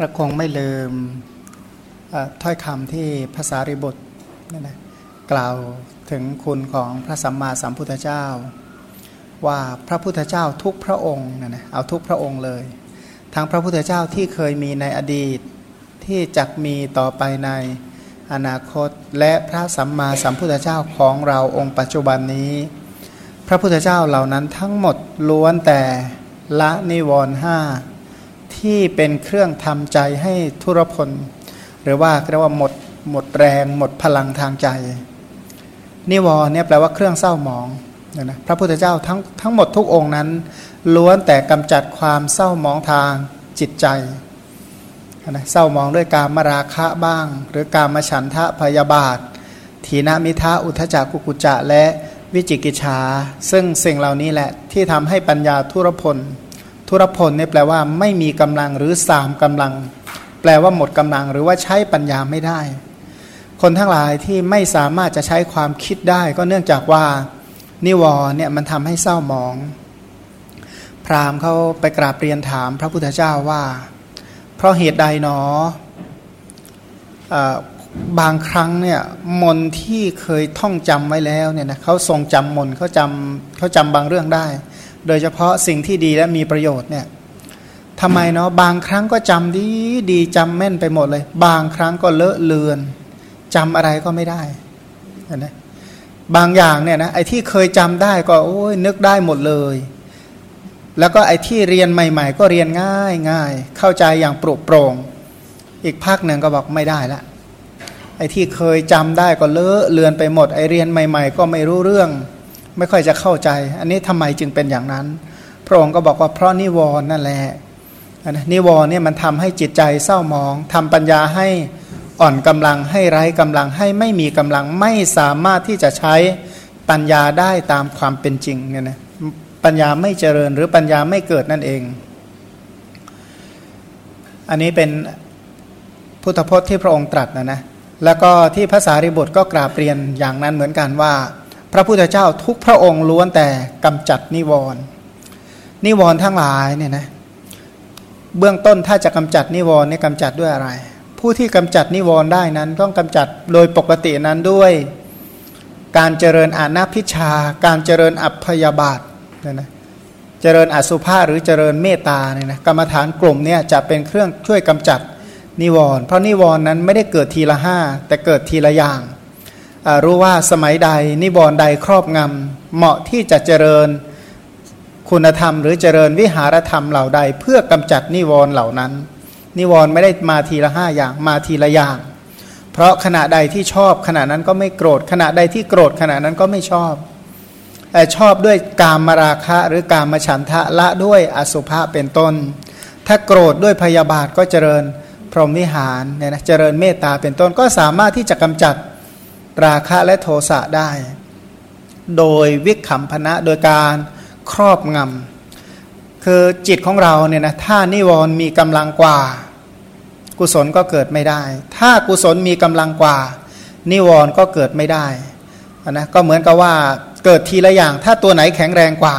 เราคงไม่ลืมถ้อยคำที่ภาษาริบุตรนะนะกล่าวถึงคุณของพระสัมมาสัมพุทธเจ้า ว่าพระพุทธเจ้าทุกพระองค์นะนะเอาทุกพระองค์เลย ทั้งพระพุทธเจ้าที่เคยมีในอดีตที่จะมีต่อไปในอนาคต และพระสัมมาสัมพุทธเจ้าของเราองค์ปัจจุบันนี้ พระพุทธเจ้าเหล่านั้นทั้งหมดล้วนแต่ละนิวรณ์ห้า ที่เป็นเครื่องทำใจให้ทุรพล หรือว่าเรียกว่าหมดหมดแรงหมดพลังทางใจ นิวรณ์เนี่ยแปลว่าเครื่องเศร้าหมองนะนะพระพุทธเจ้าทั้งทั้งหมดทุกองค์นั้น ล้วนแต่กำจัดความเศร้าหมองทางจิตใจนะเศร้าหมองด้วยการมราคะบ้าง หรือการมฉันทะพยาบาทถีนามิทะอุทจักกุกุจะและวิจิกิจฉาซึ่งสิ่งเหล่านี้แหละที่ทำให้ปัญญาทุรพล ทุรพลเนี่ยแปลว่าไม่มีกำลังหรือสามกำลัง แปลว่าหมดกำลังหรือว่าใช้ปัญญาไม่ได้ คนทั้งหลายที่ไม่สามารถจะใช้ความคิดได้ ก็เนื่องจากว่านิวรเนี่ยมันทำให้เศร้าหมอง พราหมณ์เขาไปกราบเรียนถามพระพุทธเจ้าว่า เพราะเหตุใดหนอบางครั้งเนี่ยมนที่เคยท่องจำไว้แล้วเนี่ยนะเขาทรงจำมนเขาจำเขาจำบางเรื่องได้ โดยเฉพาะสิ่งที่ดีและมีประโยชน์เนี่ยทำไมเนาะบางครั้งก็จำดีดีจำแม่นไปหมดเลย บางครั้งก็เลอะเลือนจำอะไรก็ไม่ได้นะบางอย่างเนี่ยนะไอ้ที่เคยจำได้ก็โอ้ยนึกได้หมดเลย แล้วก็ไอ้ที่เรียนใหม่ ๆ ก็เรียนง่ายง่ายเข้าใจอย่างปรุโปร่งอีกภาคหนึ่งก็บอกไม่ได้ละไอ้ที่เคยจำได้ก็เลอะเลือนไปหมดไอ้เรียนใหม่ ๆ ก็ไม่รู้เรื่อง ไม่ค่อยจะเข้าใจ อันนี้ทำไมจึงเป็นอย่างนั้น พระองค์ก็บอกว่าเพราะนิวรณ์นั่นแหละนิวรณ์เนี่ยมันทำให้จิตใจเศร้าหมองทำปัญญาให้อ่อนกำลังให้ไร้กำลังให้ไม่มีกำลังไม่สามารถที่จะใช้ปัญญาได้ตามความเป็นจริงเนี่ยนะปัญญาไม่เจริญหรือปัญญาไม่เกิดนั่นเอง อันนี้เป็นพุทธพจน์ที่พระองค์ตรัสนะนะแล้วก็ที่ภาษาริบุตรก็กราบเรียนอย่างนั้นเหมือนกันว่า พระพุทธเจ้าทุกพระองค์ล้วนแต่กำจัดนิวรณ์นิวรณ์ทั้งหลายเนี่ยนะเบื้องต้นถ้าจะกำจัดนิวรณ์เนี่ยกำจัดด้วยอะไร ผู้ที่กำจัดนิวรณ์ได้นั้นต้องกำจัดโดยปกตินั้นด้วยการเจริญอานาพิชา การเจริญอัพยาบาทเนี่ยนะเจริญอสุภาหรือเจริญเมตตาเนี่ยนะกรรมฐานกลุ่มเนี่ยจะเป็นเครื่องช่วยกำจัดนิวรณ์เพราะนิวรณ์นั้นไม่ได้เกิดทีละห้าแต่เกิดทีละอย่าง รู้ว่าสมัยใดนิบรณ์ใดครอบงำเหมาะที่จะเจริญคุณธรรม หรือเจริญวิหารธรรมเหล่าใด เพื่อกำจัดนิวรณ์เหล่านั้น นิวรณ์ไม่ได้มาทีละห้าอย่างมาทีละอย่าง เพราะขณะใดที่ชอบขณะนั้นก็ไม่โกรธขณะใดที่โกรธขณะนั้นก็ไม่ชอบแต่ชอบด้วยกามมาราคะหรือกามฉันทะละด้วยอสุภะเป็นต้น ถ้าโกรธด้วยพยาบาทก็เจริญพรหมวิหารเนี่ยนะเจริญเมตตาเป็นต้นก็สามารถที่จะกำจัด ราคะและโทสะได้ โดยวิคขำพนะโดยการครอบงำคือจิตของเราเนี่ยนะถ้านิวรณ์มีกำลังกว่า กุศลก็เกิดไม่ได้ ถ้ากุศลมีกำลังกว่า นิวรณ์ก็เกิดไม่ได้นะก็เหมือนกับว่าเกิดทีละอย่าง ถ้าตัวไหนแข็งแรงกว่า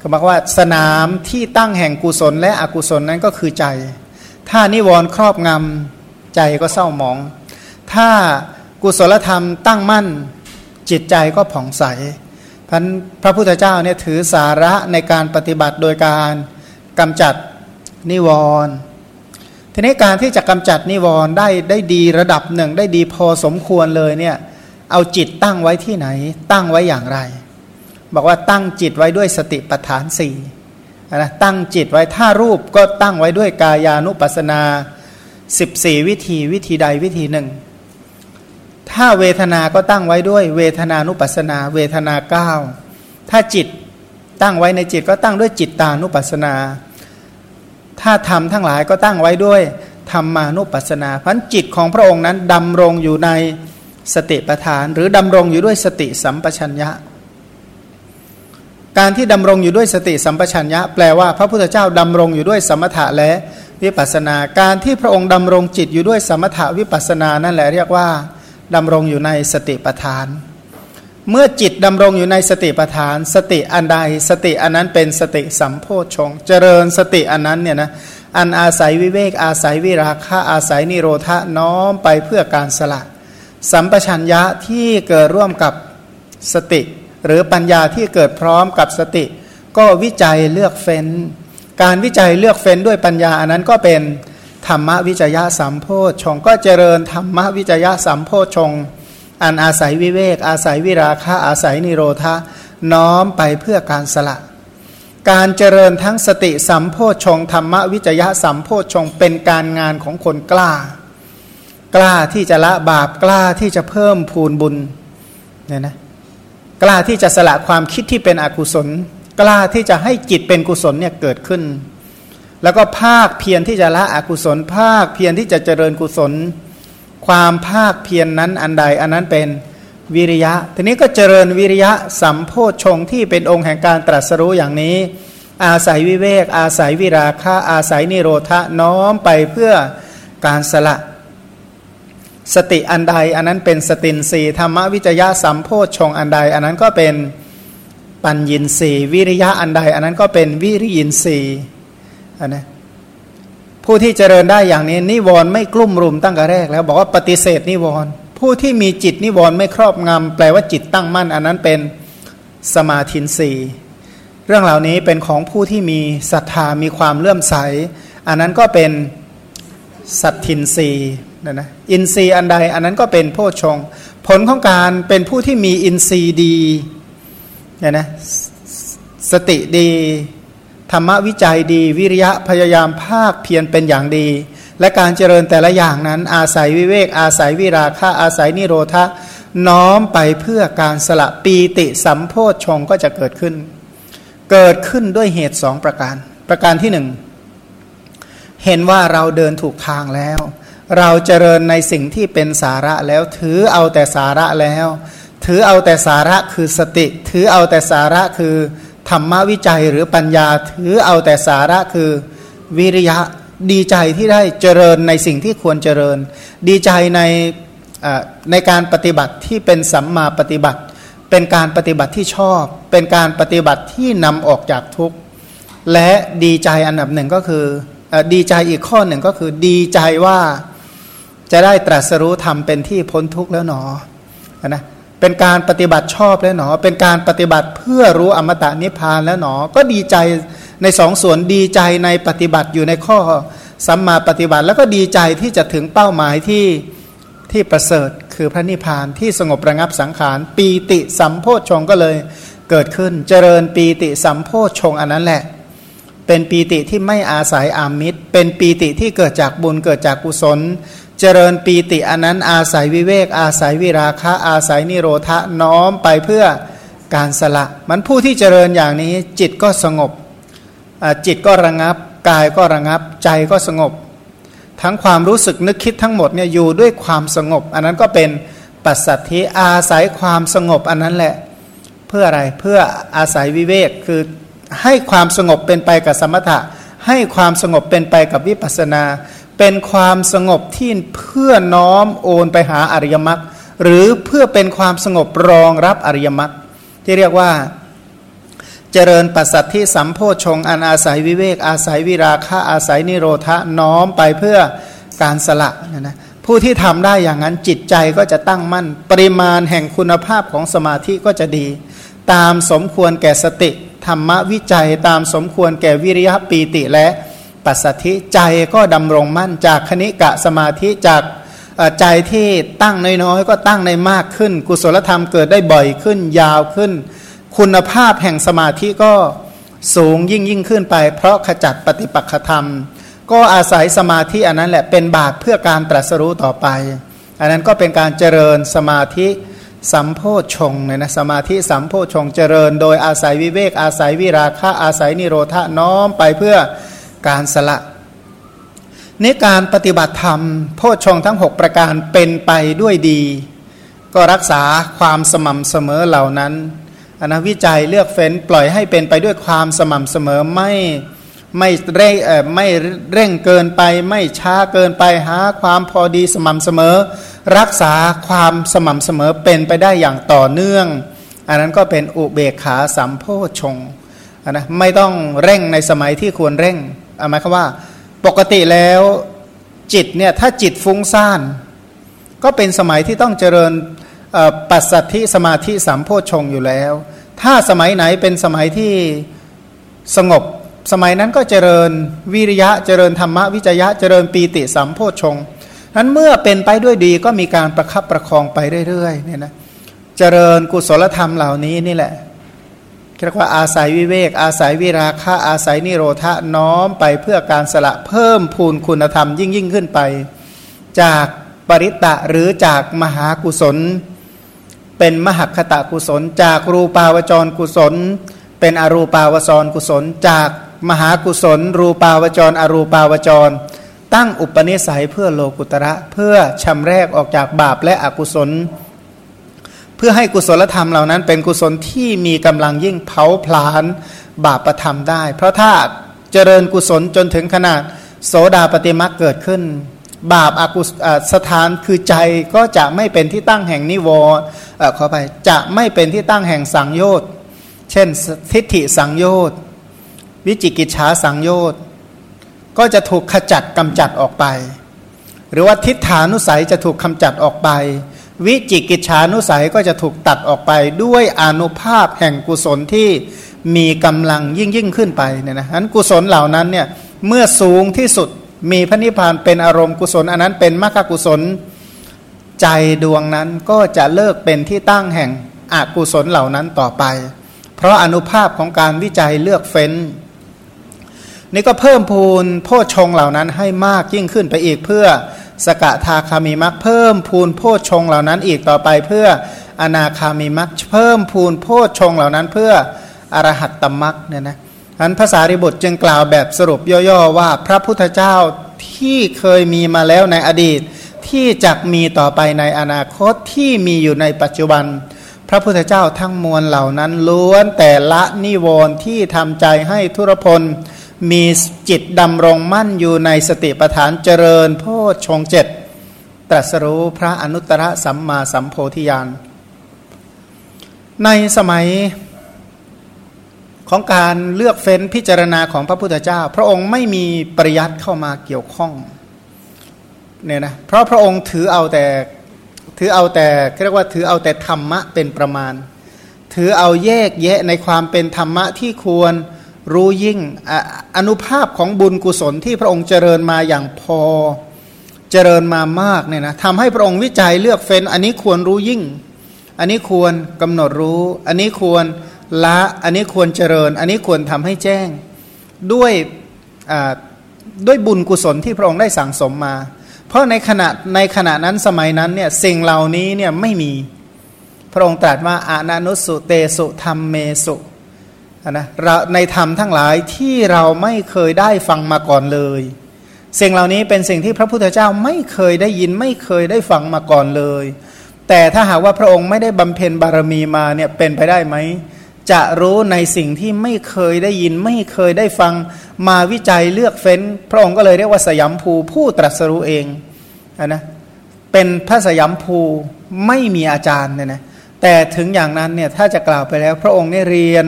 ก็หมายว่าสนามที่ตั้งแห่งกุศลและอกุศลนั้นก็คือใจ ถ้านิวรณ์ครอบงำใจก็เศร้าหมอง ถ้า กุศลธรรมตั้งมั่นจิตใจก็ผ่องใสพันพระพุทธเจ้าเนี่ยถือสาระในการปฏิบัติโดยการกำจัดนิวรณ์ทีนี้การที่จะกำจัดนิวรณ์ได้ได้ดีระดับหนึ่ง ได้ดีพอสมควรเลยเนี่ยเอาจิตตั้งไว้ที่ไหน ตั้งไว้อย่างไร บอกว่าตั้งจิตไว้ด้วยสติปัฏฐานสี่นะตั้งจิตไว้ถ้ารูปก็ตั้งไว้ด้วยกายานุปัสนา 14 วิธีวิธีใดวิธีหนึ่ง ถ้าเวทนาก็ตั้งไว้ด้วย เวทนานุปัสนา เวทนาเก้าถ้าจิตตั้งไว้ในจิตก็ตั้งด้วยจิตตานุปัสนา ถ้าธรรมทั้งหลายก็ตั้งไว้ด้วยธรรมานุปัสนาพันจิตของพระองค์นั้นดำรงอยู่ในสติปัฏฐาน หรือดำรงอยู่ด้วยสติสัมปชัญญะ การที่ดำรงอยู่ด้วยสติสัมปชัญญะ แปลว่าพระพุทธเจ้าดำรงอยู่ด้วยสมถะและวิปัสนา การที่พระองค์ดำรงจิตอยู่ด้วยสมถะวิปัสนานั่นแหละเรียกว่า ดำรงอยู่ในสติปัฏฐาน เมื่อจิตดำรงอยู่ในสติปัฏฐาน สติอันใดสติอันนั้นเป็นสติสัมโพชงเจริญสติอันนั้นเนี่ยนะอันอาศัยวิเวกอาศัยวิราคะอาศัยนิโรธะน้อมไปเพื่อการสละ สัมปชัญญะที่เกิดร่วมกับสติ หรือปัญญาที่เกิดพร้อมกับสติ ก็วิจัยเลือกเฟ้น การวิจัยเลือกเฟ้นด้วยปัญญาอันนั้นก็เป็น ธรรมวิจยะสัมโพชฌงก็เจริญธรรมวิจยะสัมโพชฌงอันอาศัยวิเวก อาศัยวิราคะอาศัยนิโรธะน้อมไปเพื่อการสละ การเจริญทั้งสติสัมโพชงธรรมวิจยะสัมโพชงเป็นการงานของคนกล้า กล้าที่จะละบาปกล้าที่จะเพิ่มพูนบุญเนี่ยนะกล้าที่จะสละความคิดที่เป็นอกุศล กล้าที่จะให้จิตเป็นกุศลเนี่ยเกิดขึ้น แล้วก็ภาคเพียรที่จะละอกุศล ภาคเพียรที่จะเจริญกุศล ความภาคเพียรนนั้นอันใดอันนั้นเป็นวิริยะ ทีนี้ก็เจริญวิริยะสัมโพชงที่เป็นองค์แห่งการตรัสรู้อย่างนี้ อาศัยวิเวก อาศัยวิราคะ อาศัยนิโรธะน้อมไปเพื่อการสละ สติอันใดอันนั้นเป็นสตินสีธรรมวิจยะสัมโพชงอันใด อันนั้นก็เป็นปัญญินสีวิริยะอันใด อันนั้นก็เป็นวิริยินสี อันนะผู้ที่เจริญได้อย่างนี้ นิวรณ์ไม่กลุ่มรุมตั้งแต่แรก แล้วบอกว่าปฏิเสธนิวรณ์ผู้ที่มีจิตนิวรณ์ไม่ครอบงำแปลว่าจิตตั้งมั่น อันนั้นเป็นสมาธินีเรื่องเหล่านี้เป็นของผู้ที่มีศรัทธามีความเลื่อมใส อันนั้นก็เป็นสัตทินรีนะนะอินทรีย์อันใดอันนั้นก็เป็นโพชง ผลของการเป็นผู้ที่มีอินทรีย์ดีเนี่ยนะสติดี ธรรมวิจัยดีวิริยะพยายามภาคเพียรเป็นอย่างดี และการเจริญแต่ละอย่างนั้น อาศัยวิเวก อาศัยวิราคะอาศัยนิโรธะน้อมไปเพื่อการสละปีติสัมโพชฌงก็จะเกิดขึ้น เกิดขึ้นด้วยเหตุสองประการ ประการที่หนึ่งเห็นว่าเราเดินถูกทางแล้ว เราเจริญในสิ่งที่เป็นสาระแล้วถือเอาแต่สาระแล้ว ถือเอาแต่สาระคือสติ ถือเอาแต่สาระคือ ธรรมวิจัยหรือปัญญาถือเอาแต่สาระคือวิริยะดีใจที่ได้เจริญในสิ่งที่ควรเจริญ ดีใจในในการปฏิบัติที่เป็นสัมมาปฏิบัติ เป็นการปฏิบัติที่ชอบ เป็นการปฏิบัติที่นำออกจากทุกข์ และดีใจอันดับหนึ่งก็คืออดีใจอีกข้อหนึ่งก็คือดีใจว่าจะได้ตรัสรู้ธรรมเป็นที่พ้นทุกข์แล้วหนอนะ เป็นการปฏิบัติชอบแล้วหนอ เป็นการปฏิบัติเพื่อรู้อมตะนิพพานแล้วหนอ ก็ดีใจในสองส่วนดีใจในปฏิบัติอยู่ในข้อสัมมาปฏิบัติแล้วก็ดีใจที่จะถึงเป้าหมายที่ที่ประเสริฐคือพระนิพพานที่สงบระงับสังขาร ปีติสัมโพชฌงก็เลยเกิดขึ้นเจริญปีติสัมโพชฌงอันนั้นแหละ เป็นปีติที่ไม่อาศัยอามิตร เป็นปีติที่เกิดจากบุญเกิดจากกุศล เจริญปีติอันนั้นอาศัยวิเวก อาศัยวิราคะ อาศัยนิโรธะน้อมไปเพื่อการสละ มันผู้ที่เจริญอย่างนี้จิตก็สงบจิตก็ระงับ กายก็ระงับ ใจก็สงบ ทั้งความรู้สึกนึกคิดทั้งหมดเนี่ยอยู่ด้วยความสงบ อันนั้นก็เป็นปัสสัทธิอาศัยความสงบอันนั้นแหละ เพื่ออะไรเพื่ออาศัยวิเวกคือให้ความสงบเป็นไปกับสมถะ ให้ความสงบเป็นไปกับวิปัสนา เป็นความสงบที่เพื่อน้อมโอนไปหาอริยมรรคหรือเพื่อเป็นความสงบรองรับอริยมรรคที่เรียกว่าเจริญปัสสัทที่สัมโพชงอันอาศัยวิเวก อาศัยวิราคะอาศัยนิโรธะน้อมไปเพื่อการสละนะนะผู้ที่ทำได้อย่างนั้นจิตใจก็จะตั้งมั่น ปริมาณแห่งคุณภาพของสมาธิก็จะดี ตามสมควรแก่สติ ธรรมวิจัยตามสมควรแก่วิริยะปีติและ ปัสสธิใจก็ดำรงมั่นจากคณิกะสมาธิจากใจที่ตั้งน้อยๆก็ตั้งในมากขึ้น กุศลธรรมเกิดได้บ่อยขึ้นยาวขึ้น คุณภาพแห่งสมาธิก็สูงยิ่งยิ่งขึ้นไป เพราะขจัดปฏิปักษธรรม ก็อาศัยสมาธิอันนั้นแหละเป็นบาตเพื่อการตรัสรู้ต่อไป อันนั้นก็เป็นการเจริญสมาธิสัมโพชงเนี่ยนะสมาธิสัมโพชงเจริญ โดยอาศัยวิเวกอาศัยวิราคะอาศัยนิโรธน้อมไปเพื่อ การสละนี่การปฏิบัติธรรมโพชงทั้ง 6 ประการเป็นไปด้วยดี ก็รักษาความสม่ำเสมอเหล่านั้นอนะวิจัยเลือกเฟ้นปล่อยให้เป็นไปด้วยความสม่ำเสมอไม่ไม่เร่งเออไม่เร่งเกินไป ไม่ช้าเกินไปหาความพอดีสม่ำเสมอ รักษาความสม่ำเสมอเป็นไปได้อย่างต่อเนื่อง อันนั้นก็เป็นอุเบกขาสัมโพชงนนะไม่ต้องเร่งในสมัยที่ควรเร่ง หมายความว่า ปกติแล้วจิตเนี่ยถ้าจิตฟุ้งซ่าน ก็เป็นสมัยที่ต้องเจริญปัสสัทธิสมาธิสัมโพชงอยู่แล้ว ถ้าสมัยไหนเป็นสมัยที่สงบ สมัยนั้นก็เจริญวิริยะเจริญธรรมวิจยะเจริญปีติสัมโพชงนั้นเมื่อเป็นไปด้วยดีก็มีการประคับประคองไปเรื่อยๆเนี่ยนะเจริญกุศลธรรมเหล่านี้นี่แหละ เรียกว่าอาศัยวิเวก อาศัยวิราคะอาศัยนิโรธะน้อมไปเพื่อการสละเพิ่มพูนคุณธรรมยิ่งยิ่งขึ้นไป จากปริตะหรือจากมหากุศล เป็นมหคตะกุศล จากรูปาวจรกุศล เป็นอรูปาวจรกุศล จากมหากุศล รูปาวจร อรูปาวจร ตั้งอุปนิสัยเพื่อโลกุตระเพื่อชำแรกออกจากบาปและอกุศล พื่อให้กุศลธรรมเหล่านั้น เป็นกุศลที่มีกำลังยิ่งเผาผลาญบาปประธรรมได้ เพราะถ้าเจริญกุศลจนถึงขนาดโสดาปฏิมักเกิดขึ้น บาปอากุศสถานคือใจก็จะไม่เป็นที่ตั้งแห่งนิวรณ์ขอไปจะไม่เป็นที่ตั้งแห่งสังโยชน์เช่นทิฏฐิสังโยชน์วิจิกิจฉาสังโยชน์ก็จะถูกขจัดกำจัดออกไป หรือว่าทิฏฐานุสัยจะถูกกำจัดออกไป วิจิกิจฉานุสัยก็จะถูกตัดออกไปด้วยอนุภาพแห่งกุศลที่มีกำลังยิ่งยิ่งขึ้นไปเนี่ยนะนั้นกุศลเหล่านั้นเนี่ยเมื่อสูงที่สุดมีพระนิพพานเป็นอารมณ์กุศล อันนั้นเป็นมรรคกุศลใจดวงนั้นก็จะเลิกเป็นที่ตั้งแห่งอกุศลเหล่านั้นต่อไป เพราะอนุภาพของการวิจัยเลือกเฟ้น นี่ก็เพิ่มพูนโพชงเหล่านั้นให้มากยิ่งขึ้นไปอีกเพื่อ สกทาคามีมักเพิ่มพูนโพชฌงเหล่านั้นอีกต่อไปเพื่ออนาคามีมักเพิ่มพูนโพชฌงเหล่านั้นเพื่ออรหัตตมักเนี่ยนะอันภาษาริบุตรจึงกล่าวแบบสรุปย่อๆว่าพระพุทธเจ้าที่เคยมีมาแล้วในอดีต ที่จะมีต่อไปในอนาคตที่มีอยู่ในปัจจุบัน พระพุทธเจ้าทั้งมวลเหล่านั้นล้วนแต่ละนิวรณ์ที่ทำใจให้ทุรพล มีจิตดำรงมั่นอยู่ในสติปัฏฐานเจริญโพชงเจ็ดตรัสรู้พระอนุตตรสัมมาสัมโพธิญาณ ในสมัยของการเลือกเฟ้นพิจารณาของพระพุทธเจ้า พระองค์ไม่มีปริยัติเข้ามาเกี่ยวข้องเนี่ยนะเพราะพระองค์ถือเอาแต่ถือเอาแต่เรียกว่าถือเอาแต่ธรรมะเป็นประมาณ ถือเอาแยกแยะในความเป็นธรรมะที่ควร รู้ยิ่งอนุภาพของบุญกุศลที่พระองค์เจริญมาอย่างพอเจริญมามากเนี่ยนะทำให้พระองค์วิจัยเลือกเฟ้น อันนี้ควรรู้ยิ่ง อันนี้ควรกำหนดรู้ อันนี้ควรละอันนี้ควรเจริญ อันนี้ควรทำให้แจ้ง ด้วยด้วยบุญกุศลที่พระองค์ได้สั่งสมมา เพราะในขณะในขณะนั้นสมัยนั้นเนี่ยสิ่งเหล่านี้เนี่ยไม่มีพระองค์ตรัสว่าอานานุสุเตสุธรรมเมสุ นะในธรรมทั้งหลายที่เราไม่เคยได้ฟังมาก่อนเลย สิ่งเหล่านี้เป็นสิ่งที่พระพุทธเจ้าไม่เคยได้ยินไม่เคยได้ฟังมาก่อนเลย แต่ถ้าหากว่าพระองค์ไม่ได้บำเพ็ญบารมีมาเนี่ยเป็นไปได้ไหมจะรู้ในสิ่งที่ไม่เคยได้ยินไม่เคยได้ฟังมาวิจัยเลือกเฟ้น พระองค์ก็เลยเรียกว่าสยามภูผู้ตรัสรู้เองนะเป็นพระสยามภูไม่มีอาจารย์เนี่ยนะแต่ถึงอย่างนั้นเนี่ยถ้าจะกล่าวไปแล้ว พระองค์ได้เรียน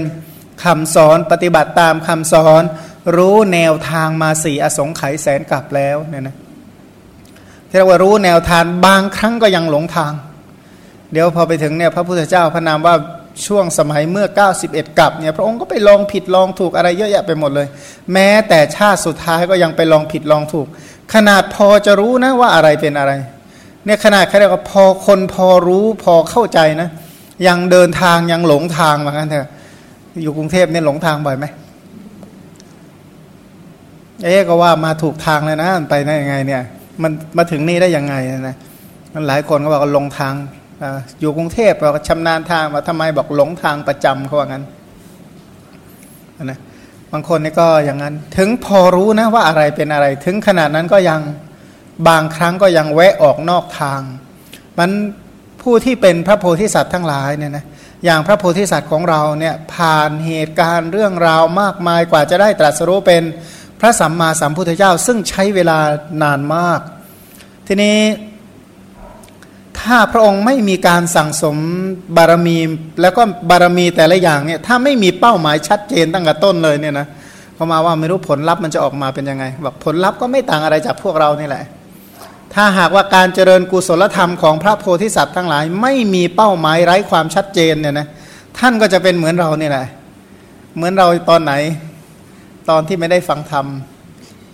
คำสอนปฏิบัติตามคำสอน รู้แนวทางมาสี่อสงไขยแสนกลับแล้วเนี่ยนะที่เรียกว่ารู้แนวทางบางครั้งก็ยังหลงทาง เดี๋ยวพอไปถึงเนี่ยพระพุทธเจ้าพระนามว่าช่วงสมัยเมื่อ 91 กับเนี่ยพระองค์ก็ไปลองผิดลองถูกอะไรเยอะแยะไปหมดเลย แม้แต่ชาติสุดท้ายก็ยังไปลองผิดลองถูก ขนาดพอจะรู้นะว่าอะไรเป็นอะไรเนี่ยขนาดเขาเรียกว่าพอคนพอรู้พอเข้าใจนะ ยังเดินทางยังหลงทางเหมือนกันเถอะ อยู่กรุงเทพเนี่ยหลงทางบ่อยไหมเอ๊ก็ว่ามาถูกทางเลยนะไปได้ยังไง เนี่ย มันมาถึงนี่ได้ยังไงนะมันหลายคนก็บอกว่าลงทางอยู่กรุงเทพเราชำนาญทางมาทำไมบอกหลงทางประจำเขาว่างั้นนะบางคนนี่ก็อย่างนั้น ถึงพอรู้นะว่าอะไรเป็นอะไร ถึงขนาดนั้นก็ยังบางครั้งก็ยังแวะออกนอกทาง มันผู้ที่เป็นพระโพธิสัตว์ทั้งหลายเนี่ยนะ อย่างพระโพธิสัตว์ของเราเนี่ยผ่านเหตุการณ์เรื่องราวมากมายกว่าจะได้ตรัสรู้เป็นพระสัมมาสัมพุทธเจ้า ซึ่งใช้เวลานานมาก ทีนี้ถ้าพระองค์ไม่มีการสั่งสมบารมี แล้วก็บารมีแต่ละอย่างเนี่ยถ้าไม่มีเป้าหมายชัดเจนตั้งแต่ต้นเลยเนี่ยนะเขามาว่าไม่รู้ผลลัพธ์มันจะออกมาเป็นยังไงบอกผลลัพธ์ก็ไม่ต่างอะไรจากพวกเรานี่แหละ ถ้าหากว่าการเจริญกุศลธรรมของพระโพธิสัตว์ทั้งหลาย ไม่มีเป้าหมายไร้ความชัดเจนเนี่ยนะท่านก็จะเป็นเหมือนเราเนี่ยแหละเหมือนเราตอนไหน ตอนที่ไม่ได้ฟังธรรม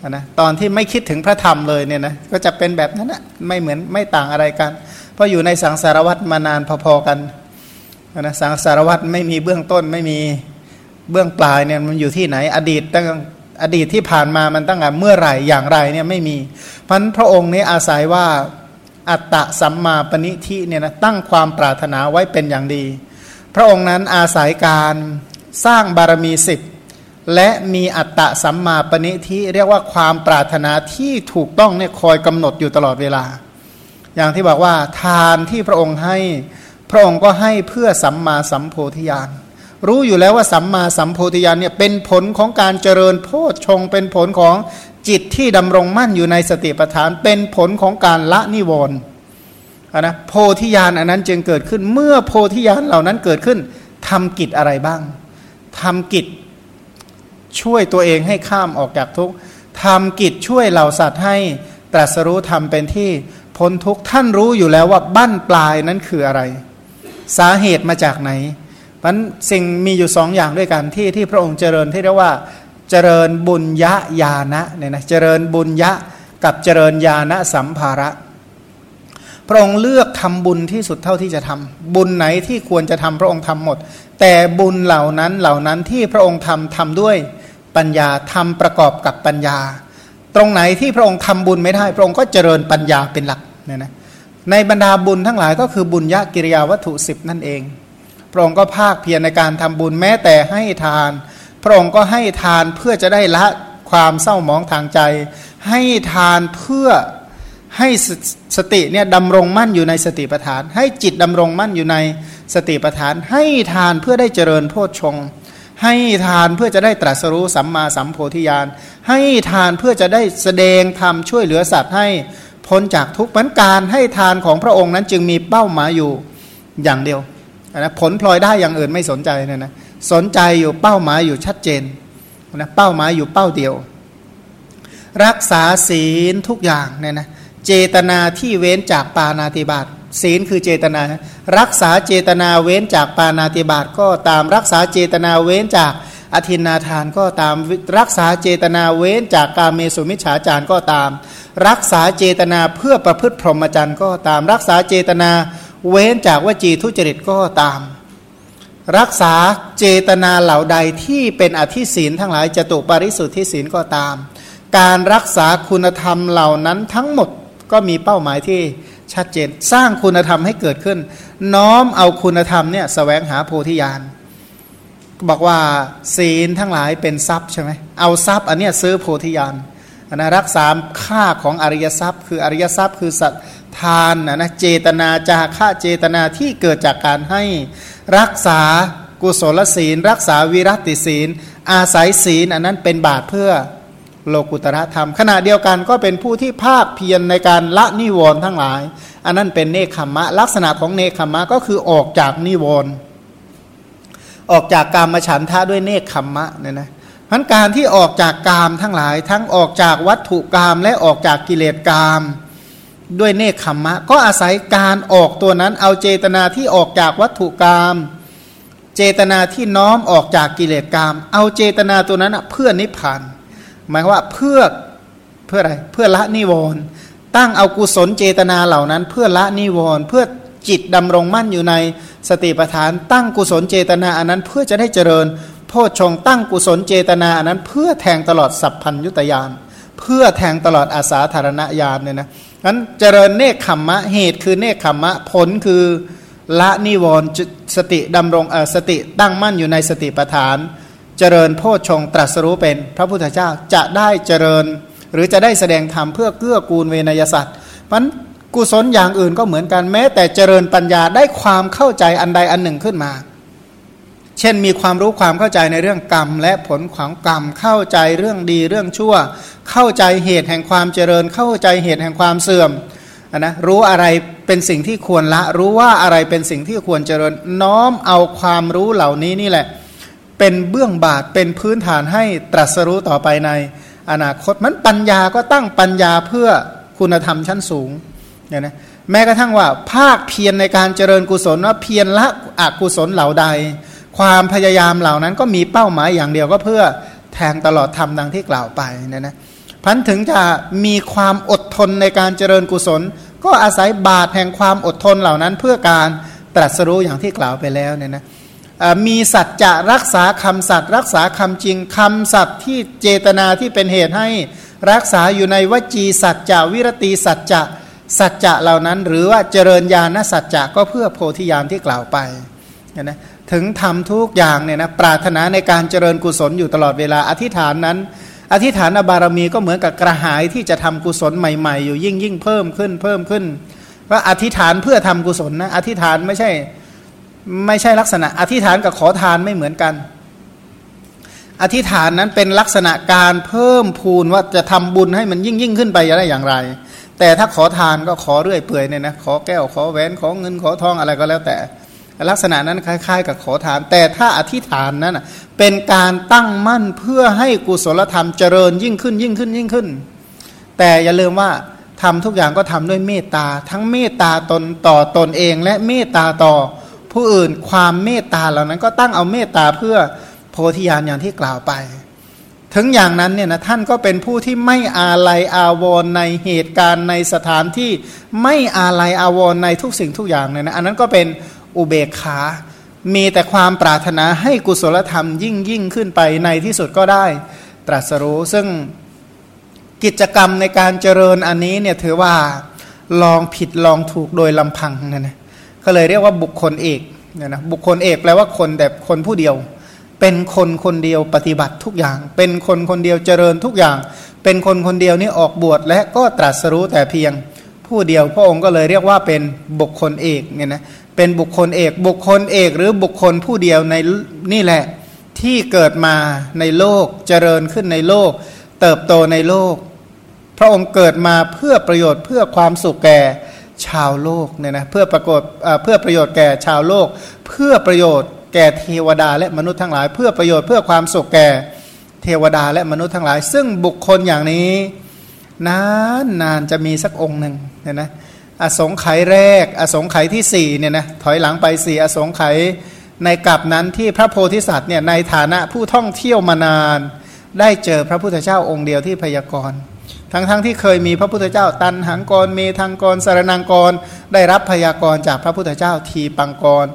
นะตอนที่ไม่คิดถึงพระธรรมเลยเนี่ยนะก็จะเป็นแบบนั้นนะไม่เหมือนไม่ต่างอะไรกัน เพราะอยู่ในสังสารวัตรมานานพอๆกันนะสังสารวัตรไม่มีเบื้องต้นไม่มีเบื้องปลายเนี่ยมันอยู่ที่ไหนอดีตตั้ง อดีตที่ผ่านมามันตั้งแต่เมื่อไหร่อย่างไรเนี่ยไม่มีพันพระองค์นี้อาศัยว่าอัตตะสัมมาปณิทิเนี่ยนะตั้งความปรารถนาไว้เป็นอย่างดี พระองค์นั้นอาศัยการสร้างบารมีสิบและมีอัตตะสัมมาปณิทิเรียกว่าความปรารถนาที่ถูกต้องเนี่ยคอยกำหนดอยู่ตลอดเวลา อย่างที่บอกว่าทานที่พระองค์ให้พระองค์ก็ให้เพื่อสัมมาสัมโพธิญาณ รู้อยู่แล้วว่าสัมมาสัมโพธิญาณเนี่ยเป็นผลของการเจริญโพชฌงเป็นผลของจิตที่ดำรงมั่นอยู่ในสติปัฏฐาน เป็นผลของการละนิวรณ์นะโพธิญาณอันนั้นจึงเกิดขึ้นเมื่อโพธิญาณเหล่านั้นเกิดขึ้นทำกิจอะไรบ้างทำกิจช่วยตัวเองให้ข้ามออกจากทุกข์ทำกิจช่วยเหล่าสัตว์ให้ตรัสรู้ทำเป็นที่พ้นทุกข์ท่านรู้อยู่แล้วว่าบั้นปลายนั้นคืออะไร สาเหตุมาจากไหน มันสิ่งมีอยู่สองอย่างด้วยกันที่ที่พระองค์เจริญที่เรียกว่าเจริญบุญยะญาณะเนี่ยนะเจริญบุญยะกับเจริญญาณสัมภาระ พระองค์เลือกทำบุญที่สุดเท่าที่จะทำบุญไหนที่ควรจะทำพระองค์ทำหมด แต่บุญเหล่านั้นเหล่านั้นที่พระองค์ทำทำด้วยปัญญาทำประกอบกับปัญญา ตรงไหนที่พระองค์ทำบุญไม่ได้ พระองค์ก็เจริญปัญญาเป็นหลักเนี่ยนะในบรรดาบุญทั้งหลายก็คือบุญยะกิริยาวัตถุสิบนั่นเอง พระองค์ก็ภาคเพียรในการทำบุญแม้แต่ให้ทาน พระองค์ก็ให้ทานเพื่อจะได้ละความเศร้าหมองทางใจ ให้ทานเพื่อให้สติเนี่ยดำรงมั่นอยู่ในสติปัฏฐาน ให้จิตดำรงมั่นอยู่ในสติปัฏฐาน ให้ทานเพื่อได้เจริญโพชฌงให้ทานเพื่อจะได้ตรัสรู้สัมมาสัมโพธิญาณ ให้ทานเพื่อจะได้แสดงธรรมช่วยเหลือสัตว์ให้พ้นจากทุกข์มันการให้ทานของพระองค์นั้นจึงมีเป้าหมายอยู่อย่างเดียว นะผลพลอยได้อย่างอื่นไม่สนใจเนี่ยนะสนใจอยู่เป้าหมายอยู่ชัดเจนนะเป้าหมายอยู่เป้าเดียว รักษาศีลทุกอย่างเนี่ยนะเจตนาที่เว้นจากปานาติบาตศีลคือเจตนา รักษาเจตนาเว้นจากปานาติบาตก็ตามรักษาเจตนาเว้นจากอธินาทานก็ตามรักษาเจตนาเว้นจากกาเมสุมิฉาจารก็ตาม รักษาเจตนาเพื่อประพฤติพรหมจรรย์ก็ตามรักษาเจตนา เว้นจากวจีทุจริตก็ตาม รักษาเจตนาเหล่าใดที่เป็นอธิศีลทั้งหลายจะตุปริสุทธิศีลก็ตาม การรักษาคุณธรรมเหล่านั้นทั้งหมดก็มีเป้าหมายที่ชัดเจนสร้างคุณธรรมให้เกิดขึ้น น้อมเอาคุณธรรมเนี่ยสแสวงหาโพธิญาณบอกว่าศีลทั้งหลายเป็นทรัพย์ใช่ไหมเอาทรัพย์อันเนี้ยซื้อโพธิญาณนะรักษาค่าของอริยทรัพย์ คืออริยทรัพย์คือสัต ทานนะนะเจตนาจาค่าเจตนาที่เกิดจากการให้รักษากุศลศีล รักษาวิรัติศีล อาศัยศีลอันนั้นเป็นบาตเพื่อโลกุตระธรรม ขณะเดียวกันก็เป็นผู้ที่ภาคเพียรในการละนิวรณ์ทั้งหลาย อันนั้นเป็นเนคขมะลักษณะของเนคขมะก็คือออกจากนิวรณ์ออกจากกามฉันทะด้วยเนคขมะเนี่ยนะพันการที่ออกจากกามทั้งหลาย ทั้งออกจากวัตถุกามและออกจากกิเลสกาม ด้วยเนคขมมะ ก็อาศัยการออกตัวนั้น เอาเจตนาที่ออกจากวัตถุกรรมเจตนาที่น้อมออกจากกิเลสกรรมเอาเจตนาตัวนั้นเพื่อนิพพานหมายว่าเพื่อเพื่ออะไรเพื่อละนิวรณ์ตั้งเอากุศลเจตนาเหล่านั้น เพื่อละนิวรณ์เพื่อจิตดำรงมั่นอยู่ในสติปัฏฐาน ตั้งกุศลเจตนาอันนั้นเพื่อจะได้เจริญ โพชฌงตั้งกุศลเจตนาอันนั้น เพื่อแทงตลอดสัพพัญยุตยานเพื่อแทงตลอดอาสาธารณญาณเนี่ยนะ นั้นเจริญเนคขมมะเหตุคือเนคขมมะผลคือละนิวรณ์สติดำรงสติตั้งมั่นอยู่ในสติปัฏฐาน เจริญโพชฌงตรัสรู้เป็นพระพุทธเจ้าจะได้เจริญ หรือจะได้แสดงธรรมเพื่อเกื้อกูลเวนยสัตว์มันกุศลอย่างอื่นก็เหมือนกันแม้ แต่เจริญปัญญาได้ความเข้าใจอันใดอันหนึ่งขึ้นมา เช่นมีความรู้ความเข้าใจในเรื่องกรรม และผลของกรรมเข้าใจเรื่องดีเรื่องชั่ว เข้าใจเหตุแห่งความเจริญ เข้าใจเหตุแห่งความเสื่อมนะรู้อะไรเป็นสิ่งที่ควรละ รู้ว่าอะไรเป็นสิ่งที่ควรเจริญ น้อมเอาความรู้เหล่านี้นี่แหละ เป็นเบื้องบาทเป็นพื้นฐานให้ตรัสรู้ต่อไปใน อนาคตมันปัญญาก็ตั้งปัญญาเพื่อคุณธรรมชั้นสูงเนี่ยนะแม้กระทั่งว่าภาคเพียรในการเจริญกุศลว่าเพียรละอกุศลเหล่าใด ความพยายามเหล่านั้นก็มีเป้าหมายอย่างเดียวก็เพื่อแทงตลอดธรรมดังที่กล่าวไปนี่ยนะพันถึงจะมีความอดทนในการเจริญกุศล ก็อาศัยบาตแห่งความอดทนเหล่านั้น เพื่อการตรัสรู้อย่างที่กล่าวไปแล้วเนี่ยนะมีสัจจะรักษาคำสัตย์รักษาคำจริงคำสัตย์ที่เจตนาที่เป็นเหตุให้รักษาอยู่ในวจีสัจจะวิรติสัจจะสัจจะเหล่านั้น หรือว่าเจริญญาณสัจจะก็เพื่อโพธิญาณที่กล่าวไปนะ ถึงทำทุกอย่างเนี่ยนะปรารถนาในการเจริญกุศลอยู่ตลอดเวลาอธิษฐานนั้น อธิษฐานบารมีก็เหมือนกับกระหายที่จะทำกุศลใหม่ๆ อยู่ยิ่งยิ่งเพิ่มขึ้นเพิ่มขึ้นว่าอธิษฐานเพื่อทำกุศลนะอธิษฐานไม่ใช่ไม่ใช่ลักษณะ อธิษฐานกับขอทานไม่เหมือนกัน อธิษฐานนั้นเป็นลักษณะการเพิ่มพูนว่าจะทำบุญให้มันยิ่งยิ่งขึ้นไปได้อย่างไร แต่ถ้าขอทานก็ขอเรื่อยเปื่อยเนี่ยนะขอแก้วขอแหวนขอเงินขอทองอะไรก็แล้วแต่ ลักษณะนั้นคล้ายๆ กับขอทาน แต่ถ้าอธิษฐานนั้นเป็นการตั้งมั่นเพื่อให้กุศลธรรมเจริญยิ่งขึ้นยิ่งขึ้นยิ่งขึ้น แต่อย่าลืมว่าทำทุกอย่างก็ทำด้วยเมตตา ทั้งเมตตาตนต่อตนเอง และเมตตาต่อผู้อื่นความเมตตาเหล่านั้นก็ตั้งเอาเมตตาเพื่อโพธิญาณอย่างที่กล่าวไป ถึงอย่างนั้นเนี่ยนะท่านก็เป็นผู้ที่ไม่อาลัยอาวรในเหตุการณ์ในสถานที่ไม่อาลัยอาวรในทุกสิ่งทุกอย่างเนี่ยนะอันนั้นก็เป็น อุเบกขา มีแต่ความปรารถนาให้กุศลธรรมยิ่งยิ่งขึ้นไปในที่สุดก็ได้ตรัสรู้ซึ่งกิจกรรมในการเจริญอันนี้เนี่ยถือว่าลองผิดลองถูกโดยลำพังนะนะก็เลยเรียกว่าบุคคลเอกเนี่ยนะบุคคลเอกแปลว่าคนแต่คนผู้เดียว เป็นคนคนเดียวปฏิบัติทุกอย่าง เป็นคนคนเดียวเจริญทุกอย่าง เป็นคนคนเดียวนี่ออกบวชและก็ตรัสรู้แต่เพียงผู้เดียวพระองค์ก็เลยเรียกว่าเป็นบุคคลเอกเนี่ยนะเป็นบุคคลเอกบุคคลเอกหรือบุคคลผู้เดียวในนี่แหละ ที่เกิดมาในโลกเจริญขึ้นในโลก เติบโตในโลก พระองค์เกิดมาเพื่อประโยชน์เพื่อความสุขแก่ชาวโลกเนี่ยนะเพื่อประกฏเพื่อประโยชน์แก่ชาวโลก เพื่อประโยชน์แก่เทวดาและมนุษย์ทั้งหลาย เพื่อประโยชน์เพื่อความสุขแก่เทวดาและมนุษย์ทั้งหลาย ซึ่งบุคคลอย่างนี้ นานนานจะมีสักองค์หนึ่งเนี่ยนะ อสงไขยแรก อสงไขยที่สี่เนี่ยนะถอยหลังไปสี่อสงไขยในกลับนั้นที่พระโพธิสัตว์เนี่ยในฐานะผู้ท่องเที่ยวมานาน ได้เจอพระพุทธเจ้าองค์เดียวที่พยากรณ์ทั้งๆทที่เคยมีพระพุทธเจ้า ตันหังกรเมทังกรสารนังกร ได้รับพยากรจากพระพุทธเจ้าทีปังกร